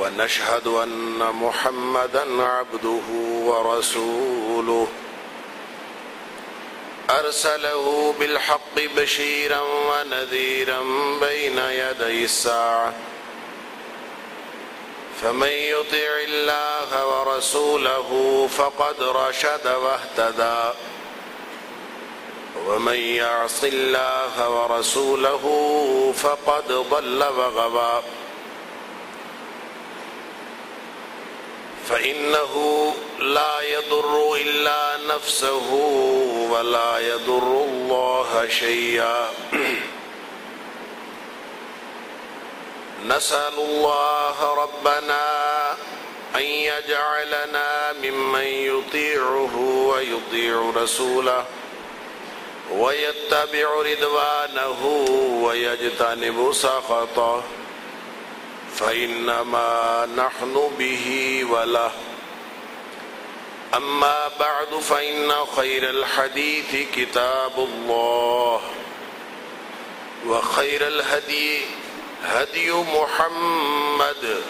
ونشهد أن محمدا عبده ورسوله. أرسله بالحق بشيرا ونذيرا بين يدي الساعة. فمن يطع الله ورسوله فقد رشد واهتدى. ومن يعص الله ورسوله فقد ضل وغوى فإنه لا يضر إلا نفسه ولا يضر الله شيئا. نسأل الله ربنا أن يجعلنا ممن يطيعه ويطيع رسوله ويتبع رضوانه ويجتنب سخطه. فإنما نحن به وله. أما بعد فإن خير الحديث كتاب الله. وخير الهدي هدي محمد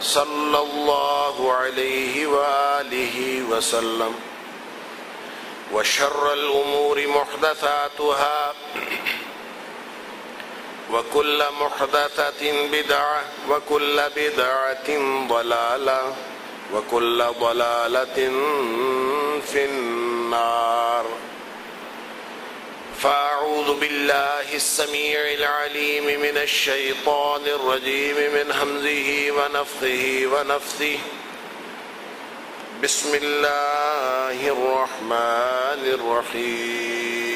صلى الله عليه وآله وسلم. وشر الأمور محدثاتها. محدثاتها وكل محدثة بدعة وكل بدعة ضلالة وكل ضلالة في النار. فأعوذ بالله السميع العليم من الشيطان الرجيم من همزه ونفخه ونفثه. بسم الله الرحمن الرحيم.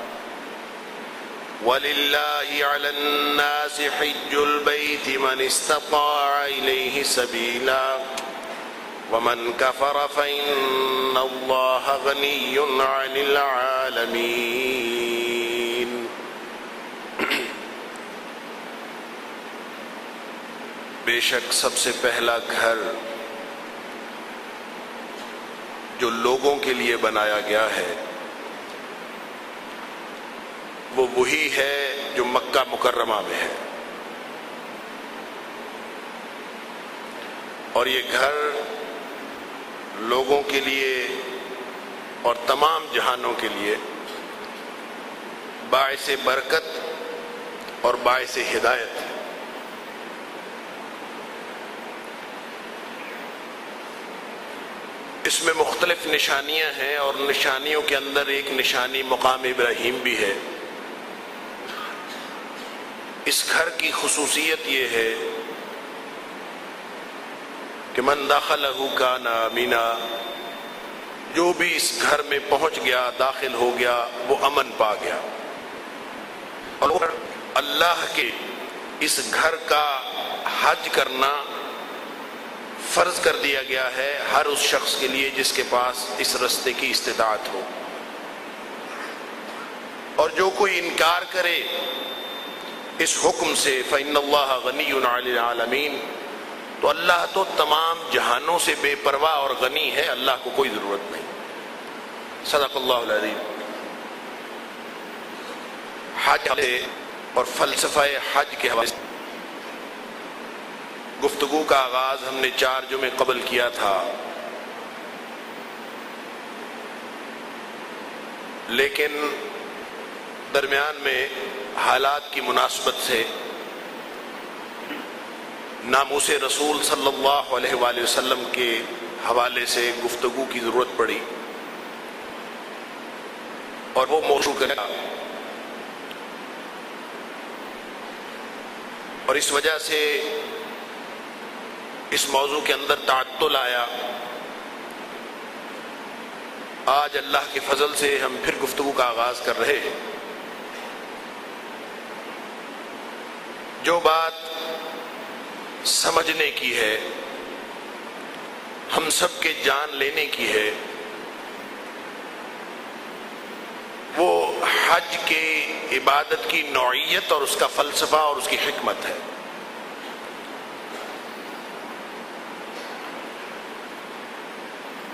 ولله على الناس حج البيت من استطاع إليه سبيلا ومن كفر فإن الله غني عن العالمين بے شک سب سے پہلا گھر جو لوگوں کے لیے بنایا گیا ہے وہ وہی ہے جو مکہ مکرمہ میں ہے۔ اور یہ گھر لوگوں کے لیے اور تمام جہانوں کے لیے باعث برکت اور باعث ہدایت ہے۔ اس میں مختلف نشانیاں ہیں اور نشانیوں کے اندر ایک نشانی مقام ابراہیم بھی ہے۔ اس گھر کی خصوصیت یہ ہے کہ من داخلہ کا نامینا جو بھی اس گھر میں پہنچ گیا، داخل ہو گیا، وہ امن پا گیا۔ اور اللہ کے اس گھر کا حج کرنا فرض کر دیا گیا ہے، ہر اس شخص کے لیے جس کے پاس اس رستے کی استطاعت ہو۔ اور جو کوئی انکار کرے اس حکم سے فَإِنَّ اللَّهَ غَنِيٌّ عَلِ الْعَالَمِينَ۔ تو اللہ تو تمام جہانوں سے بے پرواہ اور غنی ہے، اللہ کو کوئی ضرورت نہیں۔ صدق اللہ العظیم۔ حج اور فلسفہ حج کے حوالے سے گفتگو کا آغاز ہم نے چار جمعے قبل کیا تھا۔ لیکن درمیان میں حالات کی مناسبت سے ناموس رسول صلی اللہ علیہ وآلہ وسلم کے حوالے سے گفتگو کی ضرورت پڑی اور وہ موضوع کرا اور اس وجہ سے اس موضوع کے اندر تعطل آیا۔ آج اللہ کے فضل سے ہم پھر گفتگو کا آغاز کر رہے ہیں۔ جو بات سمجھنے کی ہے، ہم سب کے جان لینے کی ہے، وہ حج کے عبادت کی نوعیت اور اس کا فلسفہ اور اس کی حکمت ہے۔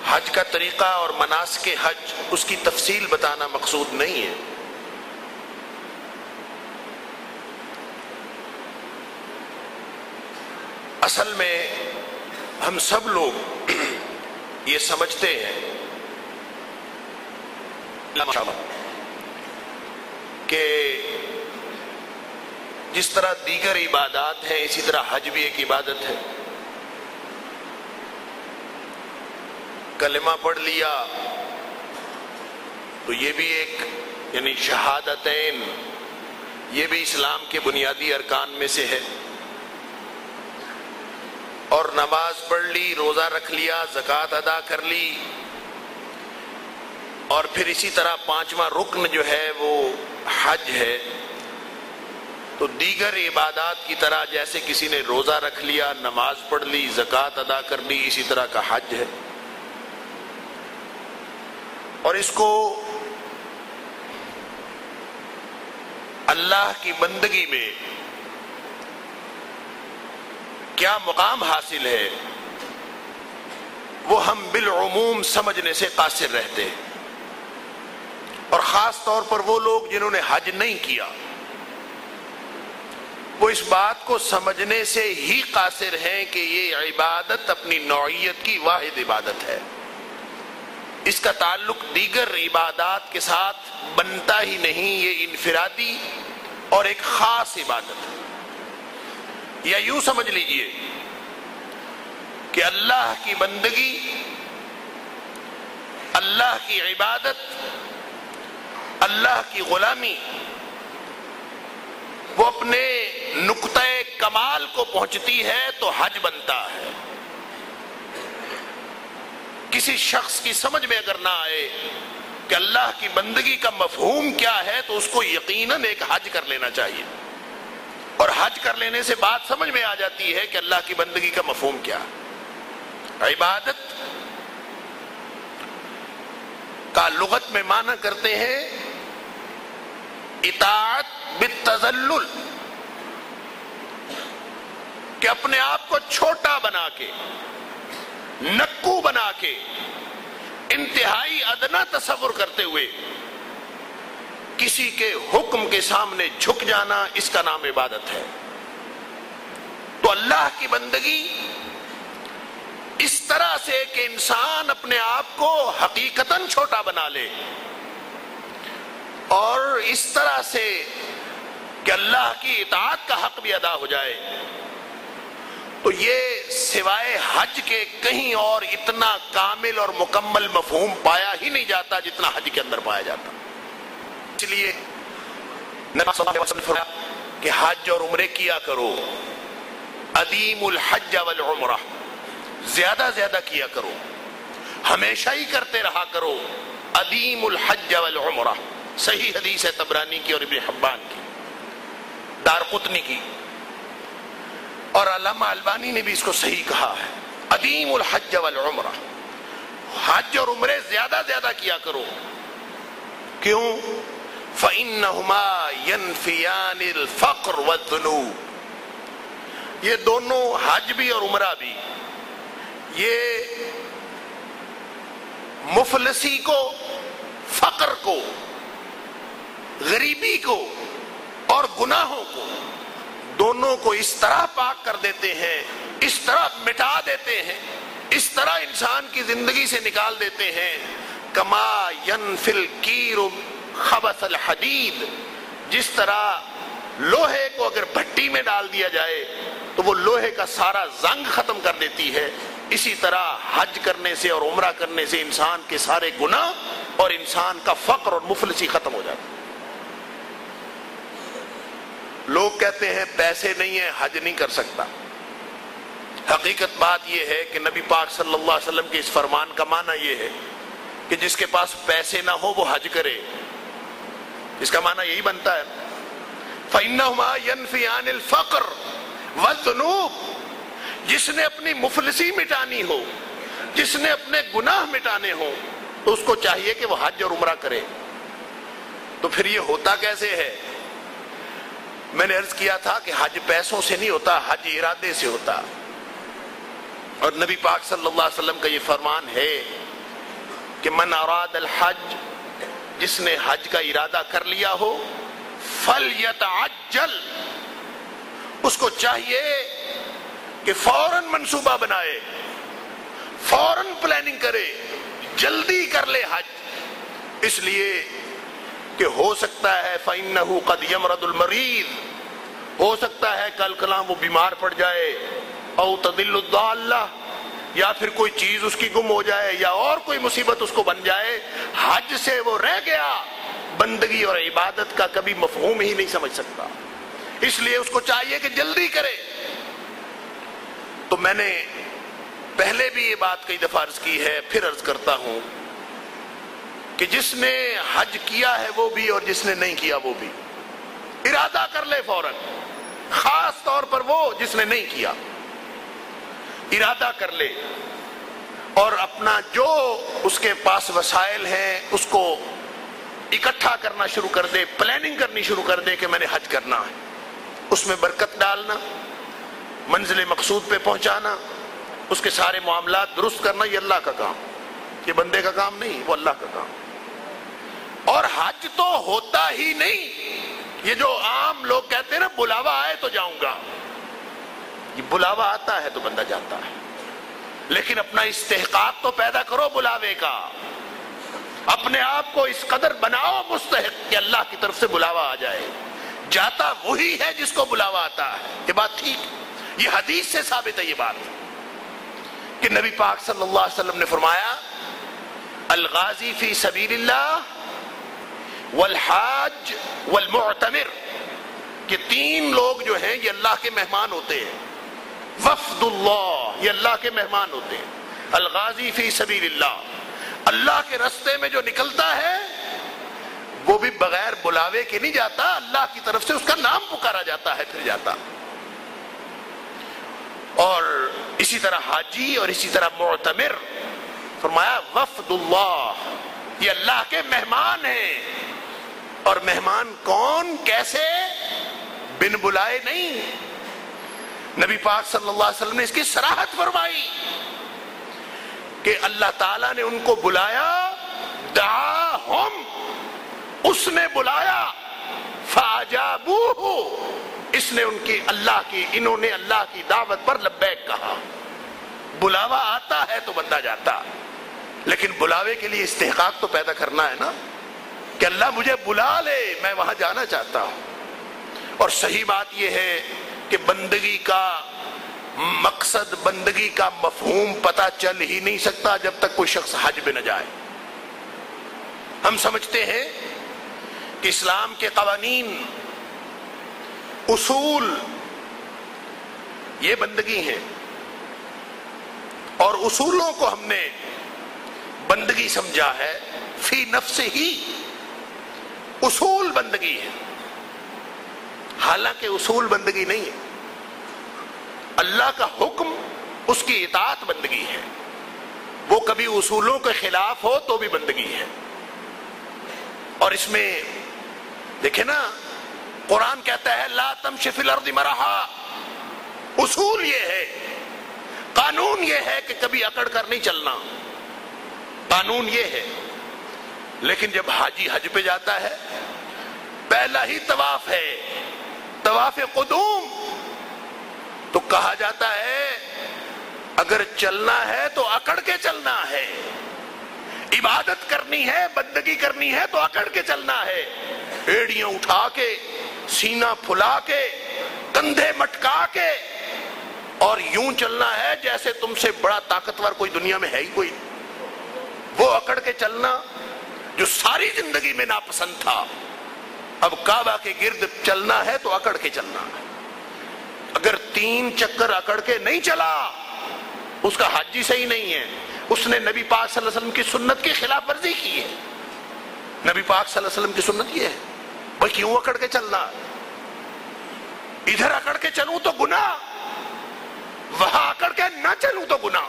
حج کا طریقہ اور مناس کے حج، اس کی تفصیل بتانا مقصود نہیں ہے۔ اصل میں ہم سب لوگ یہ سمجھتے ہیں۔ کہ جس طرح دیگر عبادات ہیں، اسی طرح حج بھی ایک عبادت ہے۔ کلمہ پڑھ لیا تو یہ بھی ایک یعنی شہادتین، یہ بھی اسلام کے بنیادی ارکان میں سے ہے۔ اور نماز پڑھ لی، روزہ رکھ لیا، زکوٰۃ ادا کر لی۔ اور پھر اسی طرح پانچواں رکن جو ہے وہ حج ہے۔ تو دیگر عبادات کی طرح جیسے کسی نے روزہ رکھ لیا، نماز پڑھ لی، زکوٰۃ ادا کر لی، اسی طرح کا حج ہے۔ اور اس کو اللہ کی بندگی میں کیا مقام حاصل ہے؟ وہ ہم بالعموم سمجھنے سے قاصر رہتے ہیں۔ اور خاص طور پر وہ لوگ جنہوں نے حج نہیں کیا، وہ اس بات کو سمجھنے سے ہی قاصر ہیں کہ یہ عبادت اپنی نوعیت کی واحد عبادت ہے۔ اس کا تعلق دیگر عبادات کے ساتھ بنتا ہی نہیں، یہ انفرادی اور ایک خاص عبادت ہے۔ یا یوں سمجھ لیجیے کہ اللہ کی بندگی، اللہ کی عبادت، اللہ کی غلامی، وہ اپنے نقطۂ کمال کو پہنچتی ہے تو حج بنتا ہے۔ کسی شخص کی سمجھ میں اگر نہ آئے کہ اللہ کی بندگی کا مفہوم کیا ہے تو اس کو یقیناً ایک حج کر لینا چاہیے۔ اور حج کر لینے سے بات سمجھ میں آ جاتی ہے کہ اللہ کی بندگی کا مفہوم کیا عبادت کا لغت میں معنی کرتے ہیں اطاعت بالتزلل کہ اپنے آپ کو چھوٹا بنا کے، نکو بنا کے، انتہائی ادنا تصور کرتے ہوئے۔ کسی کے حکم کے سامنے جھک جانا اس کا نام عبادت ہے۔ تو اللہ کی بندگی اس طرح سے کہ انسان اپنے آپ کو حقیقتاً چھوٹا بنا لے اور اس طرح سے کہ اللہ کی اطاعت کا حق بھی ادا ہو جائے۔ تو یہ سوائے حج کے کہیں اور اتنا کامل اور مکمل مفہوم پایا ہی نہیں جاتا جتنا حج کے اندر پایا جاتا۔ اس لیے نبی صلی اللہ علیہ وسلم فرمایا کہ حج اور عمرے کیا کرو ادیم الحج والعمرہ، زیادہ زیادہ کیا کرو، ہمیشہ ہی کرتے رہا کرو ادیم الحج والعمرہ۔ صحیح حدیث ہے تبرانی کی اور ابن حبان کی، دار قطنی کی۔ اور علامہ البانی نے بھی اس کو صحیح کہا ہے ادیم الحج والعمرہ۔ حج اور عمرے زیادہ زیادہ کیا کرو۔ کیوں؟ فَإِنَّهُمَا يَنْفِيَانِ الْفَقْرُ وَالذُّنُوبِ۔ یہ دونوں حج بھی اور عمرہ بھی۔ یہ مفلسی کو، فقر کو، غریبی کو اور گناہوں کو دونوں کو اس طرح پاک کر دیتے ہیں، اس طرح مٹا دیتے ہیں، اس طرح انسان کی زندگی سے نکال دیتے ہیں۔ کما ینفل کیر خبث الحدید، جس طرح لوہے کو اگر بھٹی میں ڈال دیا جائے، تو وہ لوہے کا سارا زنگ ختم کر دیتی ہے۔ اسی طرح حج کرنے سے اور عمرہ کرنے سے انسان کے سارے گناہ اور انسان کا فقر اور مفلسی ختم ہو جاتا لوگ کہتے ہیں پیسے نہیں ہیں، حج نہیں کر سکتا۔ حقیقت بات یہ ہے کہ نبی پاک صلی اللہ علیہ وسلم کے اس فرمان کا معنی یہ ہے کہ جس کے پاس پیسے نہ ہو وہ حج کرے۔ اس کا معنی یہی بنتا ہے۔ فَإِنَّهُمَا يَنْفِيَانِ الْفَقْرِ وَالذُّنُوبِ۔ جس نے اپنی مفلسی مٹانی ہو، جس نے اپنے گناہ مٹانے ہو تو اس کو چاہیے کہ وہ حج اور عمرہ کرے۔ تو پھر یہ ہوتا کیسے ہے؟ میں نے عرض کیا تھا کہ حج پیسوں سے نہیں ہوتا، حج ارادے سے ہوتا۔ اور نبی پاک صلی اللہ علیہ وسلم کا یہ فرمان ہے کہ من اراد الحج جس نے حج کا ارادہ کر لیا ہو فل اس کو چاہیے کہ فوراً منصوبہ بنائے، فوراً پلاننگ کرے، جلدی کر لے حج۔ اس لیے کہ ہو سکتا ہے، فَإِنَّهُ قَدْ يَمْرَدُ الْمَرِيض۔ ہو سکتا ہے، کل کلام وہ بیمار پڑ جائے او تدل الضالہ یا پھر کوئی چیز اس کی گم ہو جائے یا اور کوئی مصیبت اس کو بن جائے، حج سے وہ رہ گیا۔ بندگی اور عبادت کا کبھی مفہوم ہی نہیں سمجھ سکتا۔ اس لیے اس کو چاہیے کہ جلدی کرے۔ تو میں نے پہلے بھی یہ بات کئی دفعہ عرض کی ہے، پھر عرض کرتا ہوں کہ جس نے حج کیا ہے وہ بھی اور جس نے نہیں کیا وہ بھی۔ ارادہ کر لے فوراً، خاص طور پر وہ جس نے نہیں کیا۔ ارادہ کر لے اور اپنا جو اس کے پاس وسائل ہیں، اس کو اکٹھا کرنا شروع کر دے پلاننگ کرنی شروع کر دے کہ میں نے حج کرنا ہے۔ اس میں برکت ڈالنا، منزل مقصود پہ پہنچانا، اس کے سارے معاملات درست کرنا، یہ اللہ کا کام۔ یہ بندے کا کام نہیں، وہ اللہ کا کام۔ اور حج تو ہوتا ہی نہیں۔ یہ جو عام لوگ کہتے ہیں نا، بلاوا آئے تو جاؤں گا۔ یہ بلاوا آتا ہے تو بندہ جاتا ہے۔ لیکن اپنا استحقاق تو پیدا کرو بلاوے کا۔ اپنے آپ کو اس قدر بناؤ مستحق کہ اللہ کی طرف سے بلاوا آ جائے۔ جاتا وہی ہے جس کو بلاوا آتا ہے۔ یہ بات ٹھیک یہ حدیث سے ثابت ہے یہ بات۔ کہ نبی پاک صلی اللہ علیہ وسلم نے فرمایا، الغازی فی سبیل اللہ والحاج والمعتمر۔ کہ تین لوگ جو ہیں، یہ اللہ کے مہمان ہوتے ہیں۔ وفد اللہ، یہ اللہ کے مہمان ہوتے ہیں۔ الغازی فی سبیل اللہ اللہ کے رستے میں جو نکلتا ہے، وہ بھی بغیر بلاوے کے نہیں جاتا، اللہ کی طرف سے اس کا نام پکارا جاتا ہے، پھر جاتا۔ اور اسی طرح حاجی اور اسی طرح معتمر، فرمایا، وفد اللہ، یہ اللہ کے مہمان ہیں۔ اور مہمان کون، کیسے؟ بن بلائے نہیں۔ نبی پاک صلی اللہ علیہ وسلم نے اس کی سراحت فرمائی کہ اللہ تعالیٰ نے ان کو بلایا ہم اس نے بلایا فاجابوہ اس نے ان کی اللہ کی، انہوں نے اللہ کی دعوت پر لبیک کہا۔ بلاوا آتا ہے تو بندہ جاتا۔ لیکن بلاوے کے لیے استحقاق تو پیدا کرنا ہے نا؟ کہ اللہ مجھے بلا لے، میں وہاں جانا چاہتا ہوں۔ اور صحیح بات یہ ہے کہ بندگی کا مقصد، بندگی کا مفہوم پتا چل ہی نہیں سکتا جب تک کوئی شخص حج میں نہ جائے۔ ہم سمجھتے ہیں کہ اسلام کے قوانین، اصول، یہ بندگی ہیں۔ اور اصولوں کو ہم نے بندگی سمجھا ہے، فی نفس ہی اصول بندگی ہے۔ حالانکہ اصول بندگی نہیں ہے۔ اللہ کا حکم اس کی اطاعت بندگی ہے۔ وہ کبھی اصولوں کے خلاف ہو تو بھی بندگی ہے۔ اور اس میں دیکھیں نا، قرآن کہتا ہے، لا تمشف الارض مرحا۔ اصول یہ ہے۔ قانون یہ ہے کہ کبھی اکڑ کر نہیں چلنا۔ قانون یہ ہے۔ لیکن جب حاجی حج پہ جاتا ہے، پہلا ہی طواف ہے۔ طواف قدوم۔ تو کہا جاتا ہے، اگر چلنا ہے تو اکڑ کے چلنا ہے۔ عبادت کرنی ہے، بندگی کرنی ہے تو اکڑ کے چلنا ہے۔ ایڑیاں اٹھا کے، سینہ پھلا کے، کندھے مٹکا کے۔ اور یوں چلنا ہے جیسے تم سے بڑا طاقتور کوئی دنیا میں ہے ہی کوئی۔ وہ اکڑ کے چلنا جو ساری زندگی میں ناپسند تھا۔ اب کعبہ کے گرد چلنا ہے تو اکڑ کے چلنا ہے۔ اگر تین چکر اکڑ کے نہیں چلا، اس کا حج ہی صحیح نہیں ہے۔ اس نے نبی پاک صلی اللہ علیہ وسلم کی سنت کی خلاف ورزی کی ہے۔ نبی پاک صلی اللہ علیہ وسلم کی سنت یہ ہے۔ بھائی کیوں اکڑ کے چلنا؟ ادھر اکڑ کے چلوں تو گناہ، وہاں اکڑ کے نہ چلوں تو گناہ۔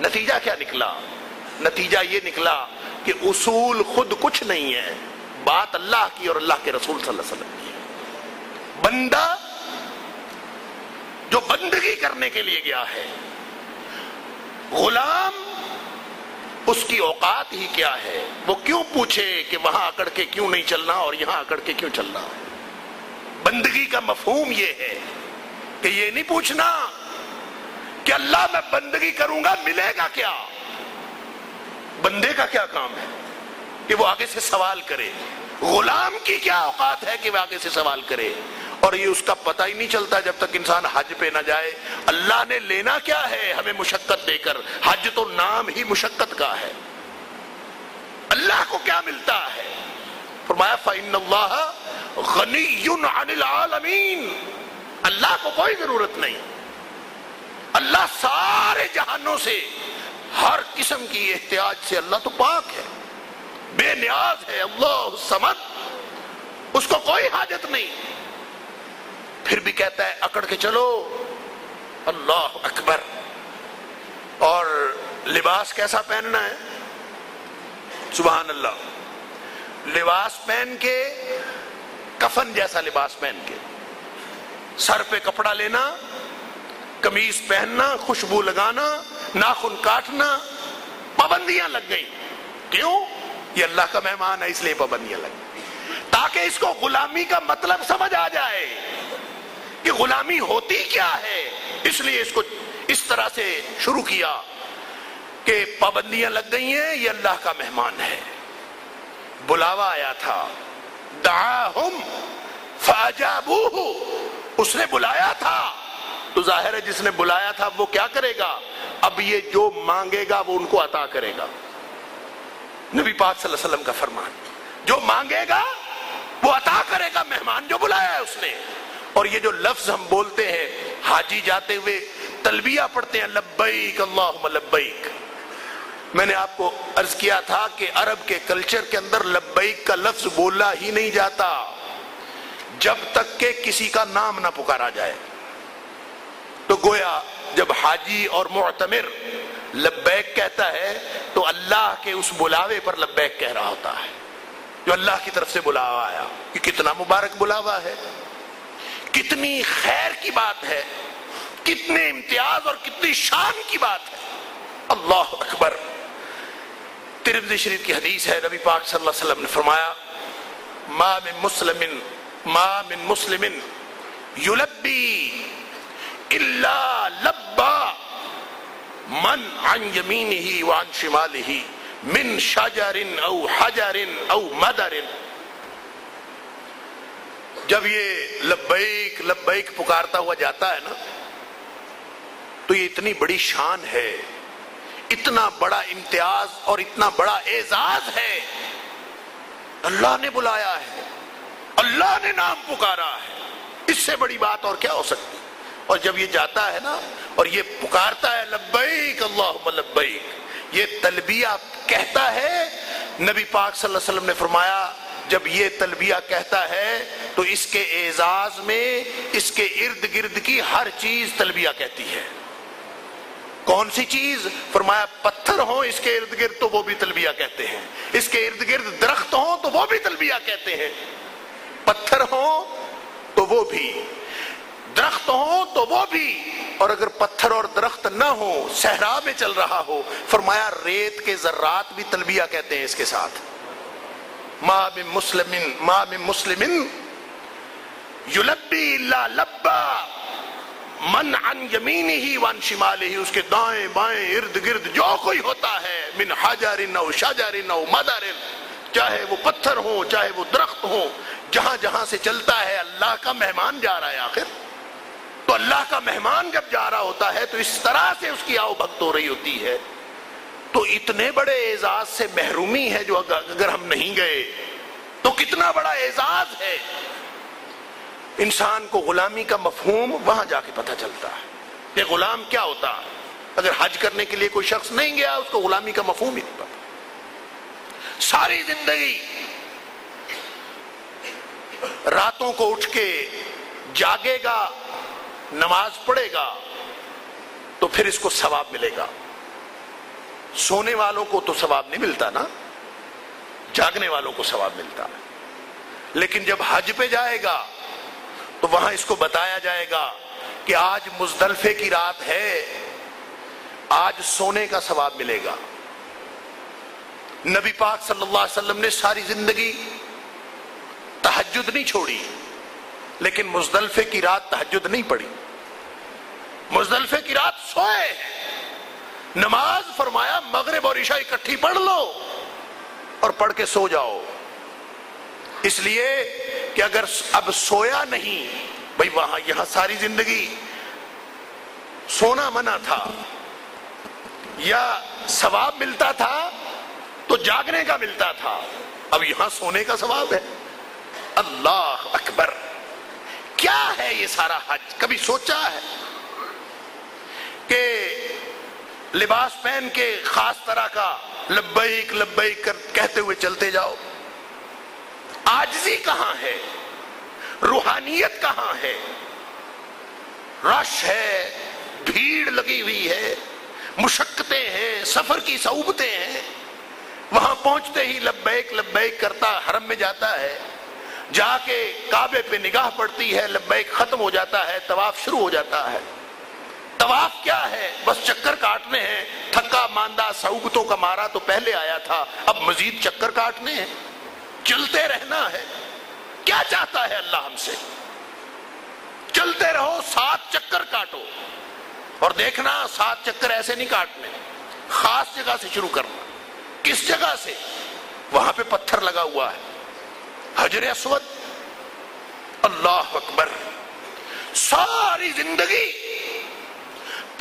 نتیجہ کیا نکلا؟ نتیجہ یہ نکلا کہ اصول خود کچھ نہیں ہے۔ بات اللہ کی اور اللہ کے رسول صلی اللہ علیہ وسلم کی۔ بندہ جو بندگی کرنے کے لیے گیا ہے، غلام اس کی اوقات ہی کیا ہے؟ وہ کیوں پوچھے کہ وہاں اکڑ کے کیوں نہیں چلنا اور یہاں اکڑ کے کیوں چلنا؟ بندگی کا مفہوم یہ ہے کہ یہ نہیں پوچھنا کہ اللہ میں بندگی کروں گا، ملے گا کیا؟ بندے کا کیا کام ہے؟ کہ وہ آگے سے سوال کرے۔ غلام کی کیا اوقات ہے کہ وہ آگے سے سوال کرے؟ اور یہ اس کا پتہ ہی نہیں چلتا جب تک انسان حج پہ نہ جائے۔ اللہ نے لینا کیا ہے ہمیں مشقت دے کر؟ حج تو نام ہی مشقت کا ہے۔ اللہ کو کیا ملتا ہے؟ فرمایا، فَإِنَّ اللَّهَ غَنِيٌّ عَنِ الْعَالَمِينَ۔ اللہ کو کوئی ضرورت نہیں۔ اللہ سارے جہانوں سے، ہر قسم کی احتیاج سے اللہ تو پاک ہے۔ نیاز ہے، اللہ سمت اس کو کوئی حاجت نہیں۔ پھر بھی کہتا ہے، اکڑ کے چلو۔ اللہ اکبر۔ اور لباس کیسا پہننا ہے؟ سبحان اللہ۔ لباس پہن کے، کفن جیسا لباس پہن کے۔ سر پہ کپڑا لینا کمیز پہننا، خوشبو لگانا، ناخن کاٹنا، پابندیاں لگ گئی کیوں؟ یہ اللہ کا مہمان ہے، اس لیے پابندیاں لگ تاکہ اس کو غلامی کا مطلب سمجھ آ جائے کہ غلامی ہوتی کیا ہے۔ اس لیے اس کو اس طرح سے شروع کیا کہ پابندیاں لگ گئی ہیں، یہ اللہ کا مہمان ہے۔ بلاوا آیا تھا۔ دعاہم فاجابوہ اس نے بلایا تھا۔ تو ظاہر ہے جس نے بلایا تھا، وہ کیا کرے گا؟ اب یہ جو مانگے گا، وہ ان کو عطا کرے گا۔ نبی پاک صلی اللہ علیہ وسلم کا فرمان۔ جو مانگے گا، وہ عطا کرے گا مہمان جو بلایا ہے اس نے۔ اور یہ جو لفظ ہم بولتے ہیں، حاجی جاتے ہوئے تلبیہ پڑھتے ہیں، لبیک اللہم لبیک۔ میں نے آپ کو عرض کیا تھا کہ عرب کے کلچر کے اندر لبیک کا لفظ بولا ہی نہیں جاتا۔ جب تک کہ کسی کا نام نہ پکارا جائے۔ تو گویا جب حاجی اور معتمر لبیک کہتا ہے، تو اللہ کے اس بلاوے پر لبیک کہہ رہا ہوتا ہے۔ جو اللہ کی طرف سے بلاوا آیا، کہ کتنا مبارک بلاوا ہے۔ کتنی خیر کی بات ہے، کتنے امتیاز اور کتنی شان کی بات ہے۔ اللہ اکبر۔ ترمزی شریف کی حدیث ہے، نبی پاک صلی اللہ علیہ وسلم نے فرمایا، ما من مسلم ما من مسلم یلبی الا لبا۔ من عن یمینه وعن شماله، من شجر او حجر او مدر. جب یہ لبیک لبیک پکارتا ہوا جاتا ہے نا، تو یہ اتنی بڑی شان ہے، اتنا بڑا امتیاز اور اتنا بڑا اعزاز ہے۔ اللہ نے بلایا ہے، اللہ نے نام پکارا ہے۔ اس سے بڑی بات اور کیا ہو سکتی؟ اور جب یہ جاتا ہے نا اور یہ پکارتا ہے لبیک اللہ لبیک، یہ تلبیہ کہتا ہے، نبی پاک صلی اللہ علیہ وسلم نے فرمایا، جب یہ تلبیہ کہتا ہے تو اس کے اعزاز میں، اس کے ارد گرد کی ہر چیز تلبیہ کہتی ہے۔ کون سی چیز؟ فرمایا، پتھر ہوں اس کے ارد گرد تو وہ بھی تلبیہ کہتے ہیں۔ اس کے ارد گرد درخت ہوں تو وہ بھی تلبیہ کہتے ہیں۔ پتھر ہوں تو وہ بھی درخت ہوں تو وہ بھی۔ اور اگر پتھر اور درخت نہ ہو صحرا میں چل رہا ہو۔ فرمایا، ریت کے ذرات بھی تلبیہ کہتے ہیں اس کے ساتھ۔ ما من مسلم ما من مسلم یلبی اللہ لبا من عن یمینی ہی ون شمالی ہی اس کے دائیں بائیں ارد گرد جو کوئی ہوتا ہے، من حجر نو شجر نو مدر چاہے وہ پتھر ہوں، چاہے وہ درخت ہوں، جہاں جہاں سے چلتا ہے، اللہ کا مہمان جا رہا ہے آخر۔ تو اللہ کا مہمان جب جا رہا ہوتا ہے تو اس طرح سے اس کی آؤ بھگت ہو رہی ہوتی ہے۔ تو اتنے بڑے اعزاز سے محرومی ہے جو اگر ہم نہیں گئے، تو کتنا بڑا اعزاز ہے۔ انسان کو غلامی کا مفہوم وہاں جا کے پتہ چلتا ہے کہ غلام کیا ہوتا اگر حج کرنے کے لیے کوئی شخص نہیں گیا، اس کو غلامی کا مفہوم ہی نہیں پتا ساری زندگی راتوں کو اٹھ کے جاگے گا نماز پڑھے گا تو پھر اس کو ثواب ملے گا۔ سونے والوں کو تو ثواب نہیں ملتا نا۔ جاگنے والوں کو ثواب ملتا۔ ہے لیکن جب حج پہ جائے گا تو وہاں اس کو بتایا جائے گا کہ آج مزدلفے کی رات ہے۔ آج سونے کا ثواب ملے گا۔ نبی پاک صلی اللہ علیہ وسلم نے ساری زندگی تحجد نہیں چھوڑی، لیکن مزدلفے کی رات تحجد نہیں پڑی۔ مزدلفے کی رات سوئے۔ نماز فرمایا، مغرب اور عشاء اکٹھی پڑھ لو اور پڑھ کے سو جاؤ۔ اس لیے کہ اگر اب سویا نہیں بھائی وہاں یہاں ساری زندگی سونا منع تھا یا ثواب ملتا تھا تو جاگنے کا ملتا تھا۔ اب یہاں سونے کا ثواب ہے۔ اللہ اکبر، کیا ہے یہ سارا حج؟ کبھی سوچا ہے؟ کہ لباس پہن کے خاص طرح کا لبیک لبیک کہتے ہوئے چلتے جاؤ۔ آجزی کہاں ہے؟ روحانیت کہاں ہے؟ رش ہے، بھیڑ لگی ہوئی ہے، مشقتیں ہیں، سفر کی صعوبتیں ہیں۔ وہاں پہنچتے ہی لبیک لبیک کرتا حرم میں جاتا ہے۔ جا کے کعبے پہ نگاہ پڑتی ہے، لبیک ختم ہو جاتا ہے، طواف شروع ہو جاتا ہے۔ طواف کیا ہے؟ بس چکر کاٹنے ہیں۔ تھکا ماندہ صعوبتوں کا مارا تو پہلے آیا تھا۔ اب مزید چکر کاٹنے ہیں۔ چلتے رہنا ہے۔ کیا چاہتا ہے اللہ ہم سے؟ چلتے رہو، سات چکر کاٹو۔ اور دیکھنا، سات چکر ایسے نہیں کاٹنے۔ خاص جگہ سے شروع کرنا۔ کس جگہ سے؟ وہاں پہ پتھر لگا ہوا ہے۔ حجر اسود۔ اللہ اکبر۔ ساری زندگی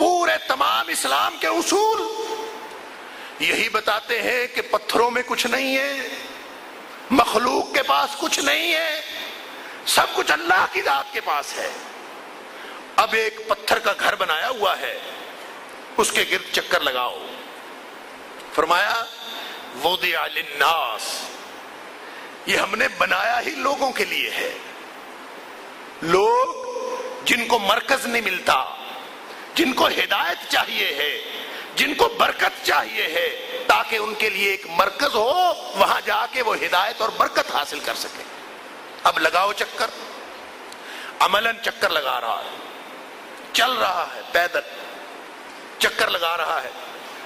پورے تمام اسلام کے اصول یہی بتاتے ہیں کہ پتھروں میں کچھ نہیں ہے، مخلوق کے پاس کچھ نہیں ہے، سب کچھ اللہ کی ذات کے پاس ہے۔ اب ایک پتھر کا گھر بنایا ہوا ہے، اس کے گرد چکر لگاؤ۔ فرمایا للناس، یہ ہم نے بنایا ہی لوگوں کے لیے ہے۔ لوگ جن کو مرکز نہیں ملتا جن کو ہدایت چاہیے ہے، جن کو برکت چاہیے ہے، تاکہ ان کے لیے ایک مرکز ہو، وہاں جا کے وہ ہدایت اور برکت حاصل کر سکے۔ اب لگاؤ چکر۔ عملاً چکر لگا رہا ہے۔ چل رہا ہے پیدل۔ چکر لگا رہا ہے۔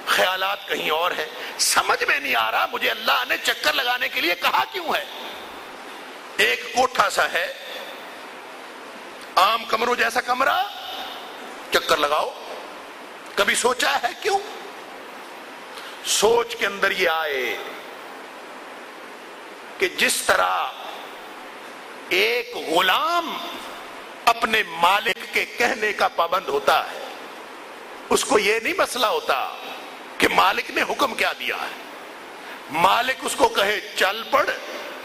خیالات کہیں اور ہیں۔ سمجھ میں نہیں آ رہا۔ مجھے اللہ نے چکر لگانے کے لیے کہا کیوں ہے؟ ایک کوٹھا سا ہے۔ عام کمروں جیسا کمرہ۔ چکر لگاؤ۔ کبھی سوچا ہے کیوں؟ سوچ کے اندر یہ آئے کہ جس طرح ایک غلام اپنے مالک کے کہنے کا پابند ہوتا ہے، اس کو یہ نہیں مسئلہ ہوتا کہ مالک نے حکم کیا دیا ہے۔ مالک اس کو کہے، چل پڑ۔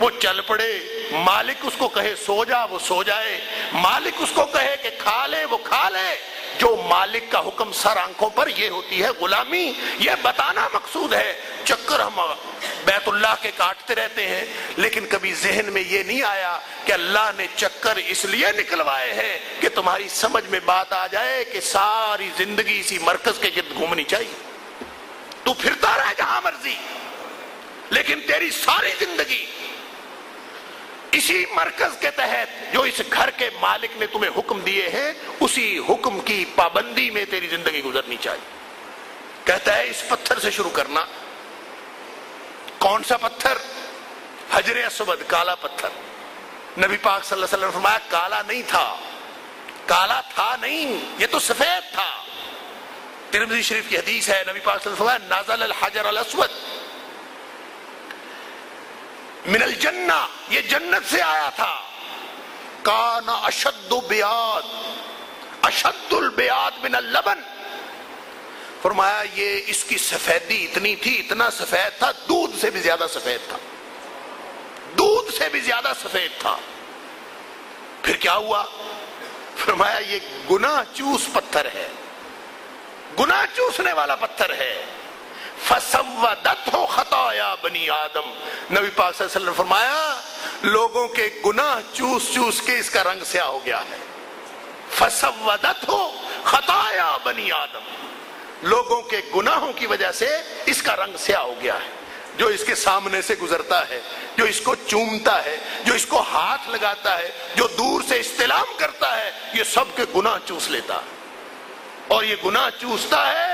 وہ چل پڑے۔ مالک اس کو کہے، سو جا، وہ سو جائے۔ مالک اس کو کہے کہ کھا لے، وہ کھا لے۔ جو مالک کا حکم سر آنکھوں پر یہ ہوتی ہے، غلامی، یہ بتانا مقصود ہے۔ چکر ہم بیت اللہ کے کاٹتے رہتے ہیں، لیکن کبھی ذہن میں یہ نہیں آیا کہ اللہ نے چکر اس لیے نکلوائے ہیں کہ تمہاری سمجھ میں بات آ جائے کہ ساری زندگی اسی مرکز کے گرد گھومنی چاہیے۔ تو پھرتا رہے جہاں مرضی، لیکن تیری ساری زندگی اسی مرکز کے تحت جو اس گھر کے مالک نے تمہیں حکم دیے ہیں، اسی حکم کی پابندی میں تیری زندگی گزرنی چاہیے۔ کہتا ہے، اس پتھر سے شروع کرنا۔ کون سا پتھر؟ حجر اسود، کالا پتھر۔ نبی پاک صلی اللہ علیہ وسلم نے فرمایا، کالا نہیں تھا۔ کالا تھا نہیں، یہ تو سفید تھا۔ ترمزی شریف کی حدیث ہے، نبی پاک صلی اللہ علیہ وسلم نازل الحجر الاسود۔ من الجنہ یہ جنت سے آیا تھا۔ کانا اشد بیاد اشد البیاد من اللبن۔ فرمایا، یہ اس کی سفیدی اتنی تھی، اتنا سفید تھا، دودھ سے بھی زیادہ سفید تھا۔ دودھ سے بھی زیادہ سفید تھا۔ پھر کیا ہوا؟ فرمایا، یہ گناہ چوس پتھر ہے۔ گناہ چوسنے والا پتھر ہے۔ فسودت ہو خطایا بنی آدم۔ نبی پاک صلی اللہ علیہ وسلم نے فرمایا، لوگوں کے گناہ چوس چوس کے اس کا رنگ سیاہ ہو گیا ہے۔ فسودت ہو خطایا بنی آدم۔ لوگوں کے گناہوں کی وجہ سے اس کا رنگ سیاہ ہو گیا ہے۔ جو اس کے سامنے سے گزرتا ہے، جو اس کو چومتا ہے، جو اس کو ہاتھ لگاتا ہے، جو دور سے استلام کرتا ہے، یہ سب کے گناہ چوس لیتا ہے۔ اور یہ گناہ چوستا ہے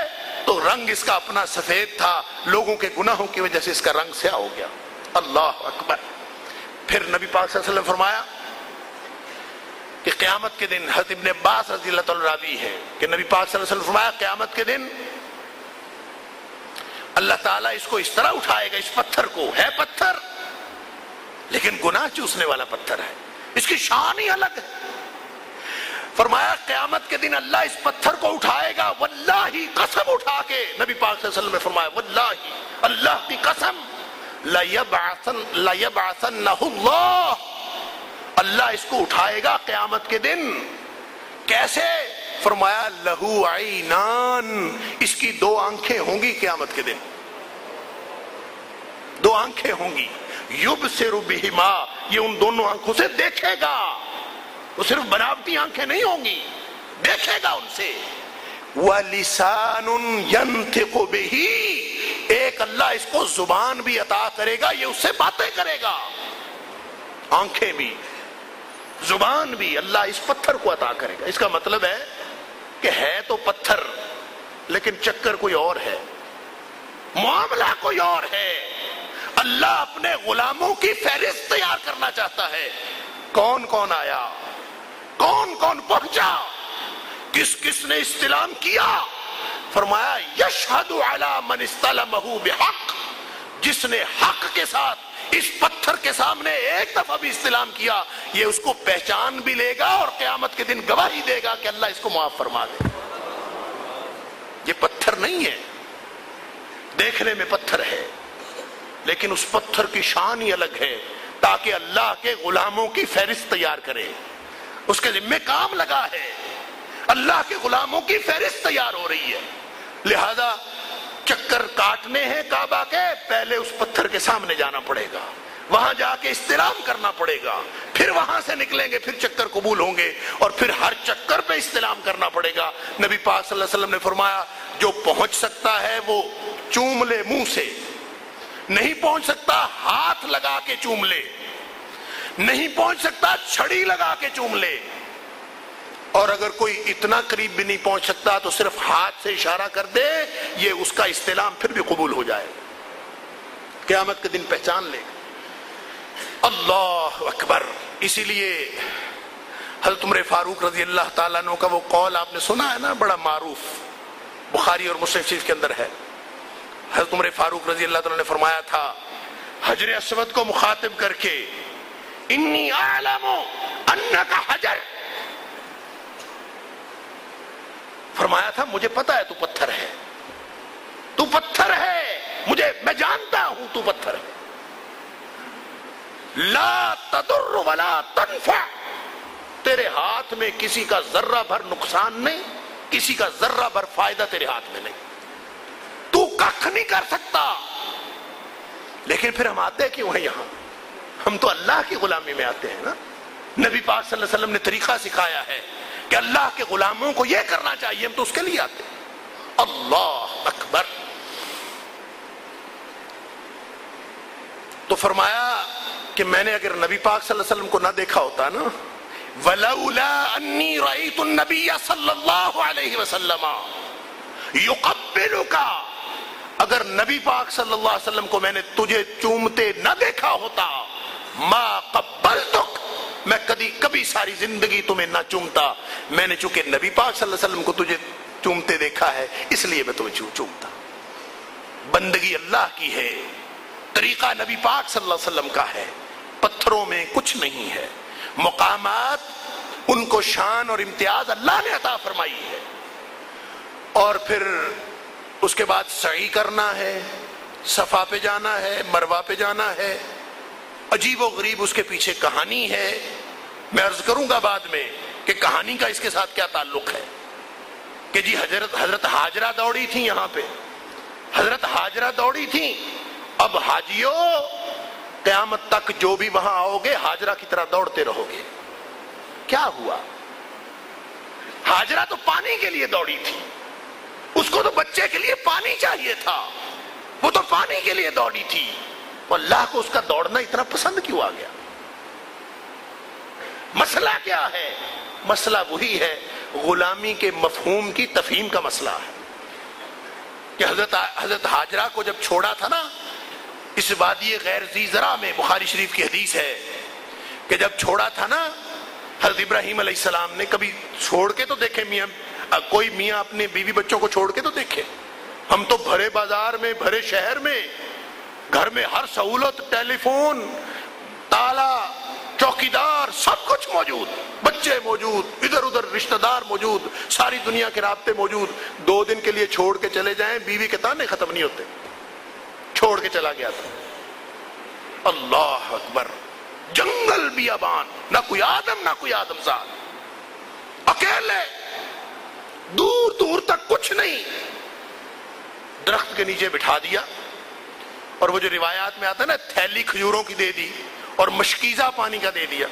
تو رنگ اس کا اپنا سفید تھا، لوگوں کے گناہوں کی وجہ سے اس کا رنگ سیاہ ہو گیا۔ اللہ اکبر۔ پھر نبی پاک صلی اللہ علیہ وسلم فرمایا کہ قیامت کے دن حضرت ابن عباس رضی اللہ تعالی راوی ہے کہ نبی پاک صلی اللہ علیہ وسلم فرمایا قیامت کے دن اللہ تعالیٰ اس کو اس طرح اٹھائے گا، اس پتھر کو۔ ہے پتھر، لیکن گناہ چوسنے والا پتھر ہے۔ اس کی شان ہی الگ ہے۔ فرمایا قیامت کے دن اللہ اس پتھر کو اٹھائے گا، واللہ قسم اٹھا کے۔ نبی پاک صلی اللہ علیہ وسلم نے فرمایا، واللہ، اللہ کی قسم لَيَبْعَثَنَّهُ اللَّهُ۔ اللہ اس کو اٹھائے گا قیامت کے دن۔ کیسے؟ فرمایا لہو عینان اس کی دو آنکھیں ہوں گی قیامت کے دن۔ دو آنکھیں ہوں گی۔ یوب سے یہ ان دونوں آنکھوں سے دیکھے گا۔ وہ صرف بناوٹی آنکھیں نہیں ہوں گی۔ دیکھے گا ان سے۔ وَلِسَانٌ يَنْتِقُ بِهِ۔ ایک اللہ اس کو زبان بھی عطا کرے گا، یہ اس سے باتیں کرے گا۔ آنکھیں بھی، زبان بھی اللہ اس پتھر کو عطا کرے گا۔ اس کا مطلب ہے کہ ہے تو پتھر، لیکن چکر کوئی اور ہے۔ معاملہ کوئی اور ہے۔ اللہ اپنے غلاموں کی فہرست تیار کرنا چاہتا ہے۔ کون کون آیا؟ کون کون پہنچا؟ کس کس نے استلام کیا؟ فرمایا یشہد علی من استلمہ بحق۔ جس نے حق کے ساتھ اس پتھر کے سامنے ایک دفعہ بھی استلام کیا، یہ اس کو پہچان بھی لے گا اور قیامت کے دن گواہی دے گا کہ اللہ اس کو معاف فرما دے۔ یہ پتھر نہیں ہے۔ دیکھنے میں پتھر ہے، لیکن اس پتھر کی شان ہی الگ ہے، تاکہ اللہ کے غلاموں کی فہرست تیار کرے۔ اس کے ذمہ کام لگا ہے۔ اللہ کے غلاموں کی فہرست تیار ہو رہی ہے۔ لہذا چکر کاٹنے ہیں کعبہ کے، پہلے اس پتھر کے سامنے جانا پڑے گا۔ وہاں جا کے استلام کرنا پڑے گا۔ پھر وہاں سے نکلیں گے، پھر چکر قبول ہوں گے اور پھر ہر چکر پہ استلام کرنا پڑے گا۔ نبی پاک صلی اللہ علیہ وسلم نے فرمایا، جو پہنچ سکتا ہے وہ چوم لے منہ سے۔ نہیں پہنچ سکتا، ہاتھ لگا کے چوم لے۔ نہیں پہنچ سکتا، چھڑی لگا کے چوم لے۔ اور اگر کوئی اتنا قریب بھی نہیں پہنچ سکتا، تو صرف ہاتھ سے اشارہ کر دے، یہ اس کا استعلام پھر بھی قبول ہو جائے۔ قیامت کے دن پہچان لے۔ اللہ اکبر۔ اسی لیے حضرت عمر فاروق رضی اللہ تعالیٰ عنہ کا وہ قول آپ نے سنا ہے نا، بڑا معروف۔ بخاری اور مسلم شریف کے اندر ہے۔ حضرت عمر فاروق رضی اللہ تعالیٰ نے فرمایا تھا، حجر اسود کو مخاطب کر کے انی اعلم انکا حجر. فرمایا تھا، مجھے پتا ہے تو پتھر ہے۔ تو پتھر ہے۔ مجھے، میں جانتا ہوں تو پتھر ہے۔ لا تدر ولا تنفع۔ تیرے ہاتھ میں کسی کا ذرہ بھر نقصان نہیں، کسی کا ذرہ بھر فائدہ تیرے ہاتھ میں نہیں۔ تو کخ نہیں کر سکتا۔ لیکن پھر ہم آتے کیوں ہیں یہاں۔ ہم تو اللہ کی غلامی میں آتے ہیں نا۔ نبی پاک صلی اللہ علیہ وسلم نے طریقہ سکھایا ہے کہ اللہ کے غلاموں کو یہ کرنا چاہیے، ہم تو اس کے لیے آتے ہیں۔ اللہ اکبر۔ تو فرمایا کہ میں نے اگر نبی پاک صلی اللہ علیہ وسلم کو نہ دیکھا ہوتا نا، وَلَوْلَا أَنِّي رَأَيْتُ النَّبِيَّ صلی اللہ علیہ وسلم يُقَبِّلُكَ۔ اگر نبی پاک صلی اللہ علیہ وسلم کو میں نے تجھے چومتے نہ دیکھا ہوتا ما قبلتک میں کبھی کبھی ساری زندگی تمہیں نہ چومتا. میں نے چونکہ نبی پاک صلی اللہ علیہ وسلم کو تجھے چومتے دیکھا ہے، اس لیے میں تمہیں چومتا. بندگی اللہ کی ہے، طریقہ نبی پاک صلی اللہ علیہ وسلم کا ہے، پتھروں میں کچھ نہیں ہے. مقامات ان کو شان اور امتیاز اللہ نے عطا فرمائی ہے۔ اور پھر اس کے بعد سعی کرنا ہے، صفا پہ جانا ہے مروا پہ جانا ہے۔ عجیب و غریب اس کے پیچھے کہانی ہے۔ میں عرض کروں گا بعد میں کہ کہانی کا اس کے ساتھ کیا تعلق ہے۔ کہ جی حضرت حضرت حاجرہ دوڑی تھی یہاں پہ۔ حضرت حاجرہ دوڑی تھی اب حاجیوں قیامت تک جو بھی وہاں آؤ گے حاجرہ کی طرح دوڑتے رہو گے کیا ہوا؟ حاجرہ تو پانی کے لیے دوڑی تھی۔ اس کو تو بچے کے لیے پانی چاہیے تھا۔ وہ تو پانی کے لیے دوڑی تھی۔ وہ اللہ کو اس کا دوڑنا اتنا پسند کیوں آ گیا؟ مسئلہ کیا ہے؟ مسئلہ وہی ہے، غلامی کے مفہوم کی تفہیم کا مسئلہ ہے۔ کہ حضرت حضرت حاجرہ کو جب چھوڑا تھا نا، اس وادی غیر زیزرا میں بخاری شریف کی حدیث ہے کہ جب چھوڑا تھا نا، حضرت ابراہیم علیہ السلام نے کبھی چھوڑ کے تو دیکھے میاں۔ کوئی میاں اپنے بیوی بچوں کو چھوڑ کے تو دیکھے۔ ہم تو بھرے بازار میں، بھرے شہر میں گھر میں ہر سہولت ٹیلی فون تالا، چوکیدار، سب کچھ موجود۔ بچے موجود، ادھر ادھر رشتہ دار موجود، ساری دنیا کے رابطے موجود۔ دو دن کے لیے چھوڑ کے چلے جائیں، بیوی کے تانے ختم نہیں ہوتے۔ چھوڑ کے چلا گیا تھا۔ اللہ اکبر۔ جنگل بیابان نہ کوئی آدم، نہ کوئی آدم زاد اکیلے۔ دور دور تک کچھ نہیں۔ درخت کے نیچے بٹھا دیا۔ اور وہ جو روایات میں آتا ہے نا، تھیلی کھجوروں کی دے دی اور مشکیزہ پانی کا دے دیا۔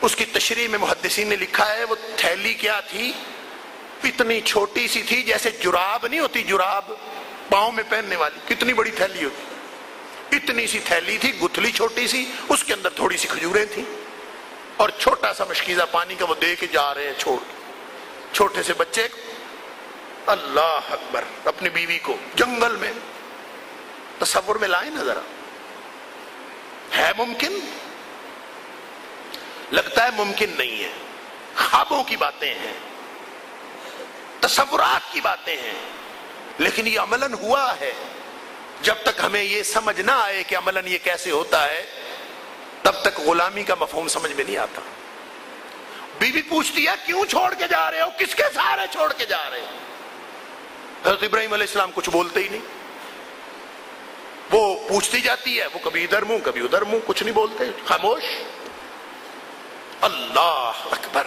اس کی تشریح میں محدثین نے لکھا ہے، وہ تھیلی کیا تھی؟ اتنی چھوٹی سی تھی جیسے جراب نہیں ہوتی، جراب پاؤں میں پہننے والی۔ کتنی بڑی تھیلی ہوتی۔ اتنی سی تھیلی تھی، گتھلی چھوٹی سی، اس کے اندر تھوڑی سی کھجوریں تھیں۔ اور چھوٹا سا مشکیزہ پانی کا وہ دے کے جا رہے ہیں چھوڑ۔ چھوٹے سے بچے، اللہ اکبر، اپنی بیوی کو جنگل میں تصور میں لائیں نا ذرا ہے ممکن؟ لگتا ہے ممکن نہیں ہے۔ خوابوں کی باتیں ہیں۔ تصورات کی باتیں ہیں۔ لیکن یہ عملاً ہوا ہے۔ جب تک ہمیں یہ سمجھ نہ آئے کہ عملاً یہ کیسے ہوتا ہے، تب تک غلامی کا مفہوم سمجھ میں نہیں آتا۔ بیوی پوچھتی ہے، کیوں چھوڑ کے جا رہے ہو؟ کس کے سہارے چھوڑ کے جا رہے ہو؟ حضرت ابراہیم علیہ السلام کچھ بولتے ہی نہیں۔ پوچھتی جاتی ہے، وہ کبھی ادھر منہ، کبھی ادھر منہ، کچھ نہیں بولتے، خاموش؟ اللہ اکبر۔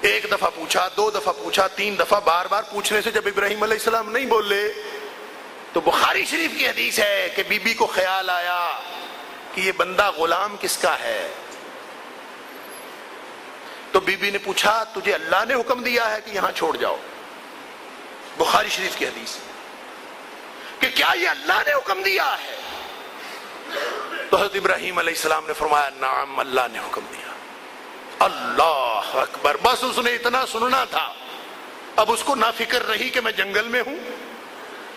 ایک دفعہ پوچھا، دو دفعہ پوچھا، تین دفعہ، بار بار پوچھنے سے جب ابراہیم علیہ السلام نہیں بولے، تو بخاری شریف کی حدیث ہے کہ بی بی کو خیال آیا کہ یہ بندہ غلام کس کا ہے؟ تو بی بی نے پوچھا، تجھے اللہ نے حکم دیا ہے کہ یہاں چھوڑ جاؤ؟ بخاری شریف کی حدیث کہ کیا یہ اللہ نے حکم دیا ہے؟ تو حضرت ابراہیم علیہ السلام نے فرمایا، نعم، اللہ نے حکم دیا۔ اللہ اکبر، بس اس نے اتنا سننا تھا۔ اب اس کو نہ فکر رہی کہ میں جنگل میں ہوں،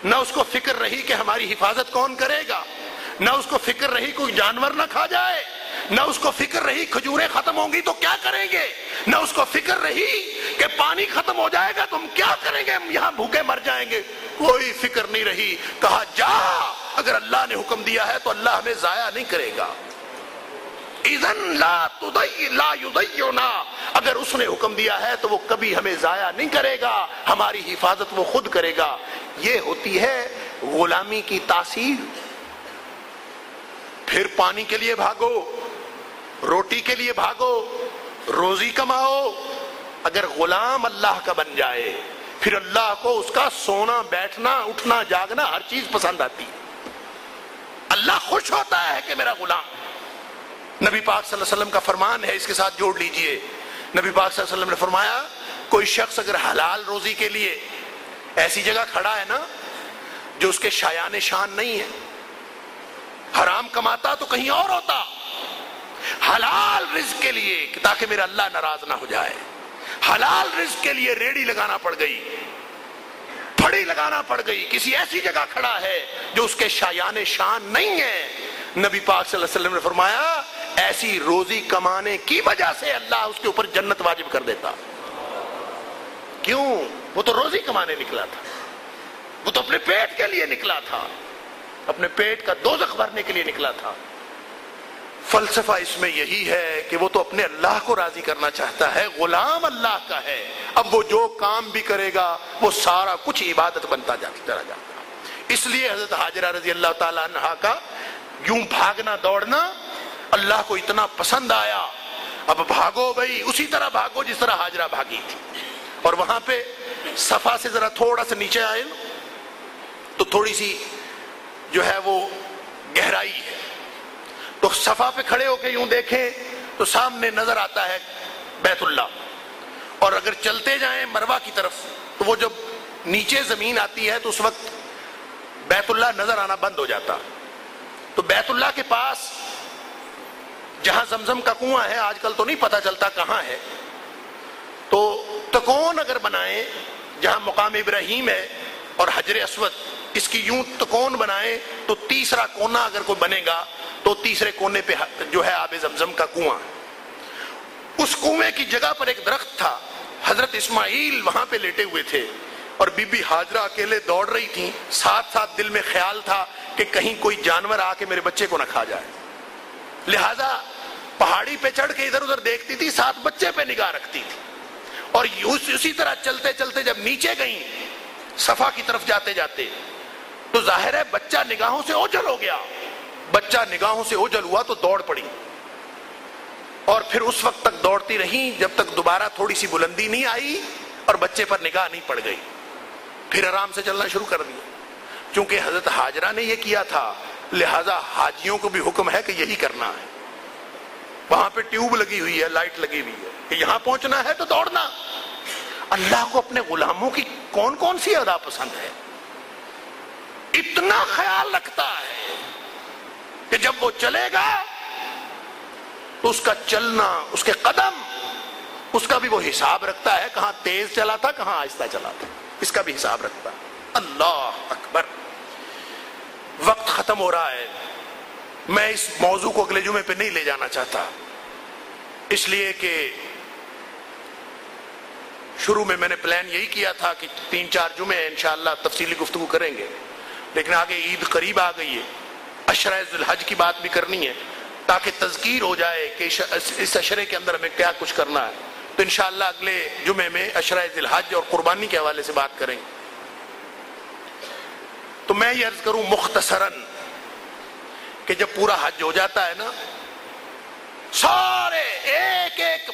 نہ اس کو فکر رہی کہ ہماری حفاظت کون کرے گا، نہ اس کو فکر رہی کوئی جانور نہ کھا جائے۔ نہ اس کو فکر رہی کھجوریں ختم ہوں گی تو کیا کریں گے؟ نہ اس کو فکر رہی کہ پانی ختم ہو جائے گا تو ہم کیا کریں گے؟ ہم یہاں بھوکے مر جائیں گے۔ کوئی فکر نہیں رہی۔ کہا، جا، اگر اللہ نے حکم دیا ہے تو اللہ ہمیں ضائع نہیں کرے گا۔ لا لا اگر اس نے حکم دیا ہے تو وہ کبھی ہمیں ضائع نہیں کرے گا۔ ہماری حفاظت وہ خود کرے گا۔ یہ ہوتی ہے غلامی کی تاثیر۔ پھر پانی کے لیے بھاگو۔ روٹی کے لیے بھاگو، روزی کماؤ، اگر غلام اللہ کا بن جائے، پھر اللہ کو اس کا سونا، بیٹھنا، اٹھنا، جاگنا ہر چیز پسند آتی اللہ خوش ہوتا ہے کہ میرا غلام۔ نبی پاک صلی اللہ علیہ وسلم کا فرمان ہے، اس کے ساتھ جوڑ لیجیے۔ نبی پاک صلی اللہ علیہ وسلم نے فرمایا، کوئی شخص اگر حلال روزی کے لیے ایسی جگہ کھڑا ہے نا، جو اس کے شایان شان نہیں ہے، حرام کماتا تو کہیں اور ہوتا۔ حلال رزق کے لیے تاکہ میرا اللہ ناراض نہ ہو جائے۔ حلال رزق کے لیے ریڑی لگانا پڑ گئی۔ پھڑی لگانا پڑ گئی۔ کسی ایسی جگہ کھڑا ہے جو اس کے شایان شان نہیں ہے۔ نبی پاک صلی اللہ علیہ وسلم نے فرمایا، ایسی روزی کمانے کی وجہ سے اللہ اس کے اوپر جنت واجب کر دیتا۔ کیوں؟ وہ تو روزی کمانے نکلا تھا۔ وہ تو اپنے پیٹ کے لیے نکلا تھا۔ اپنے پیٹ کا دوزخ بھرنے کے لیے نکلا تھا۔ فلسفہ اس میں یہی ہے کہ وہ تو اپنے اللہ کو راضی کرنا چاہتا ہے، غلام اللہ کا ہے۔ اب وہ جو کام بھی کرے گا، وہ سارا کچھ عبادت بنتا جاتا چلا جاتا اس لیے حضرت حاجرہ رضی اللہ تعالیٰ عنہ کا یوں بھاگنا، دوڑنا اللہ کو اتنا پسند آیا۔ اب بھاگو بھائی، اسی طرح بھاگو جس طرح حاجرہ بھاگی تھی۔ اور وہاں پہ صفا سے ذرا تھوڑا سا نیچے آئے تو تھوڑی سی جو ہے وہ گہرائی ہے۔ تو صفا پہ کھڑے ہو کے یوں دیکھیں تو سامنے نظر آتا ہے بیت اللہ۔ اور اگر چلتے جائیں مروا کی طرف، تو وہ جب نیچے زمین آتی ہے تو اس وقت بیت اللہ نظر آنا بند ہو جاتا۔ تو بیت اللہ کے پاس جہاں زمزم کا کنواں ہے، آج کل تو نہیں پتا چلتا کہاں ہے۔ تو تکون اگر بنائیں، جہاں مقام ابراہیم ہے اور حجر اسود اس کی یوں تکون بنائیں تو تیسرا کونا اگر کوئی بنے گا، تو تیسرے کونے پہ جو ہے آب زمزم کا کنواں۔ اس کنویں کی جگہ پر ایک درخت تھا۔ حضرت اسماعیل وہاں پہ لیٹے ہوئے تھے۔ اور بی بی حاجرہ اکیلے دوڑ رہی تھی ساتھ ساتھ دل میں خیال تھا کہ کہیں کوئی جانور آ کے میرے بچے کو نہ کھا جائے۔ لہذا پہاڑی پہ چڑھ کے ادھر ادھر دیکھتی تھی ساتھ بچے پہ نگاہ رکھتی تھی۔ اور اسی طرح چلتے چلتے جب نیچے گئیں، صفا کی طرف جاتے جاتے تو ظاہر ہے بچہ نگاہوں سے اوجل ہو گیا۔ بچہ نگاہوں سے اوجل ہوا تو دوڑ پڑی۔ اور پھر اس وقت تک دوڑتی رہی جب تک دوبارہ تھوڑی سی بلندی نہیں آئی اور بچے پر نگاہ نہیں پڑ گئی۔ پھر آرام سے چلنا شروع کر دیا۔ چونکہ حضرت حاجرہ نے یہ کیا تھا، لہذا حاجیوں کو بھی حکم ہے کہ یہی کرنا ہے۔ وہاں پہ ٹیوب لگی ہوئی ہے، لائٹ لگی ہوئی ہے کہ یہاں پہنچنا ہے تو دوڑنا۔ اللہ کو اپنے غلاموں کی کون کون سی ادا پسند ہے؟ اتنا خیال رکھتا ہے کہ جب وہ چلے گا تو اس کا چلنا، اس کے قدم، اس کا بھی وہ حساب رکھتا ہے کہاں تیز چلا تھا، کہاں آہستہ چلا تھا۔ اس کا بھی حساب رکھتا ہے۔ اللہ اکبر۔ وقت ختم ہو رہا ہے۔ میں اس موضوع کو اگلے جمعے پہ نہیں لے جانا چاہتا۔ اس لیے کہ شروع میں میں نے پلان یہی کیا تھا کہ تین چار جمعے انشاءاللہ تفصیلی گفتگو کریں گے۔ لیکن آگے عید قریب آ گئی ہے۔ اشرۂ الحج کی بات بھی کرنی ہے۔ تاکہ تذکیر ہو جائے کہ اس اشرے کے اندر ہمیں کیا کچھ کرنا ہے۔ تو انشاءاللہ اگلے جمعے میں اشرۂ الحج اور قربانی کے حوالے سے بات کریں۔ گے تو میں یہ عرض کروں مختصراً کہ جب پورا حج ہو جاتا ہے نا، سارے ایک ایک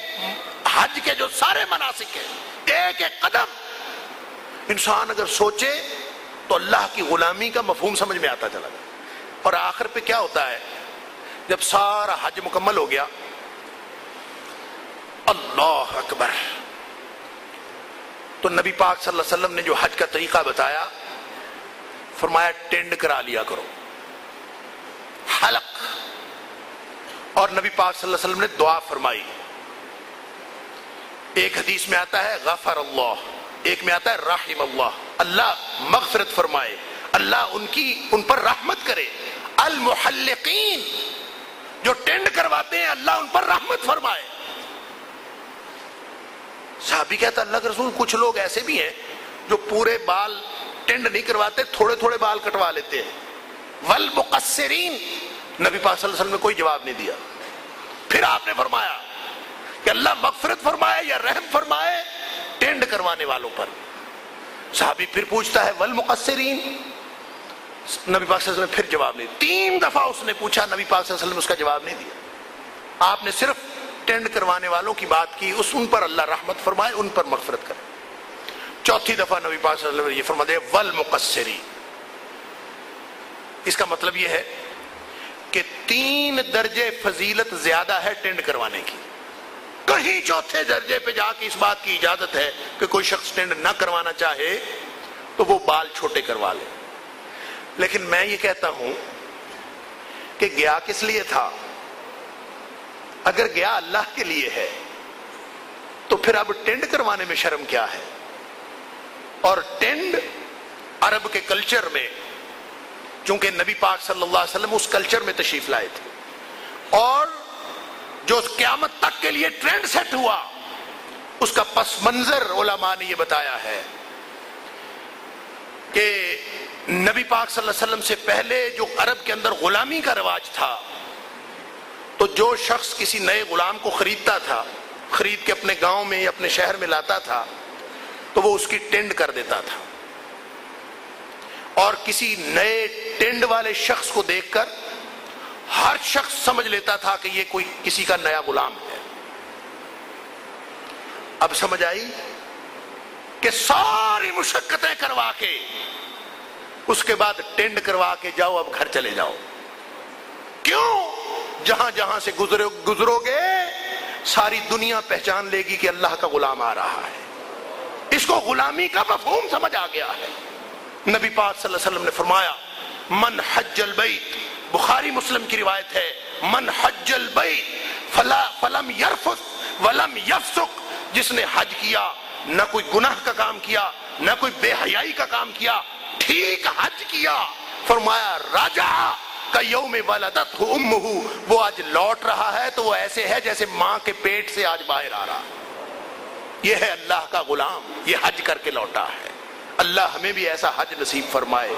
حج کے جو سارے مناسک ہیں، ایک ایک قدم انسان اگر سوچے تو اللہ کی غلامی کا مفہوم سمجھ میں آتا چلا گیا۔ اور آخر پہ کیا ہوتا ہے؟ جب سارا حج مکمل ہو گیا، اللہ اکبر۔ تو نبی پاک صلی اللہ علیہ وسلم نے جو حج کا طریقہ بتایا، فرمایا، ٹینڈ کرا لیا کرو۔ حلق۔ اور نبی پاک صلی اللہ علیہ وسلم نے دعا فرمائی۔ ایک حدیث میں آتا ہے، غفر اللہ۔ ایک میں آتا ہے، رحم اللہ۔ اللہ مغفرت فرمائے، اللہ ان کی، ان پر رحمت کرے۔ المحلقین جو ٹینڈ کرواتے ہیں، اللہ ان پر رحمت فرمائے۔ صحابی کہتا اللہ کے رسول کچھ لوگ ایسے بھی ہیں جو پورے بال ٹینڈ نہیں کرواتے، تھوڑے تھوڑے بال کٹوا لیتے ہیں۔ والمقصرین، نبی پاک صلی اللہ علیہ وسلم نے کوئی جواب نہیں دیا۔ پھر آپ نے فرمایا کہ اللہ مغفرت فرمائے یا رحم فرمائے ٹینڈ کروانے والوں پر۔ صحابی پھر پوچھتا ہے، والمقصرین؟ نبی پاک صلی اللہ علیہ وسلم نے پھر جواب نہیں تین دفعہ اس نے پوچھا، نبی پاک صلی اللہ علیہ وسلم اس کا جواب نہیں دیا۔ آپ نے صرف ٹینڈ کروانے والوں کی بات کی، اس ان پر اللہ رحمت فرمائے، ان پر مغفرت کرے۔ چوتھی دفعہ نبی پاک صلی اللہ علیہ وسلم نے یہ فرما دے والمقصرین اس کا مطلب یہ ہے کہ تین درجے فضیلت زیادہ ہے ٹینڈ کروانے کی۔ کہیں چوتھے درجے پہ جا کے اس بات کی اجازت ہے کہ کوئی شخص ٹینڈ نہ کروانا چاہے تو وہ بال چھوٹے کروا لے۔ لیکن میں یہ کہتا ہوں کہ گیا کس لیے تھا؟ اگر گیا اللہ کے لیے ہے، تو پھر اب ٹینڈ کروانے میں شرم کیا ہے؟ اور ٹینڈ عرب کے کلچر میں، چونکہ نبی پاک صلی اللہ علیہ وسلم اس کلچر میں تشریف لائے تھے۔ اور جو قیامت تک کے لیے ٹرینڈ سیٹ ہوا، اس کا پس منظر علماء نے یہ بتایا ہے کہ نبی پاک صلی اللہ علیہ وسلم سے پہلے جو عرب کے اندر غلامی کا رواج تھا، تو جو شخص کسی نئے غلام کو خریدتا تھا، خرید کے اپنے گاؤں میں یا اپنے شہر میں لاتا تھا، تو وہ اس کی ٹینڈ کر دیتا تھا۔ اور کسی نئے ٹینڈ والے شخص کو دیکھ کر ہر شخص سمجھ لیتا تھا کہ یہ کوئی کسی کا نیا غلام ہے۔ اب سمجھ آئی کہ ساری مشقتیں کروا کے، اس کے بعد ٹینڈ کروا کے جاؤ، اب گھر چلے جاؤ۔ کیوں؟ جہاں جہاں سے گزرو گزرو گے ساری دنیا پہچان لے گی کہ اللہ کا غلام آ رہا ہے۔ اس کو غلامی کا مفہوم سمجھ آ گیا ہے۔ نبی پاک صلی اللہ علیہ وسلم نے فرمایا، من حج البیت بخاری مسلم کی روایت ہے، من حج البیت فلا، فلم یرفت ولم یفسق جس نے حج کیا، نہ کوئی گناہ کا کام کیا، نہ کوئی بے حیائی کا کام کیا، ٹھیک حج کیا۔ فرمایا راجا کا یوم ولدت ام وہ آج لوٹ رہا ہے تو وہ ایسے ہے جیسے ماں کے پیٹ سے آج باہر آ رہا یہ ہے اللہ کا غلام، یہ حج کر کے لوٹا ہے۔ اللہ ہمیں بھی ایسا حج نصیب فرمائے۔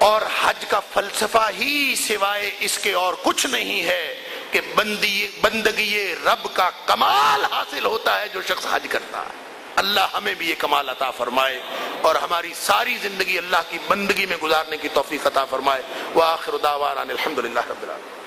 اور حج کا فلسفہ ہی سوائے اس کے اور کچھ نہیں ہے کہ بندی بندگی رب کا کمال حاصل ہوتا ہے جو شخص حج کرتا ہے۔ اللہ ہمیں بھی یہ کمال عطا فرمائے اور ہماری ساری زندگی اللہ کی بندگی میں گزارنے کی توفیق عطا فرمائے۔ وآخر دعوانا الحمدللہ رب العالمين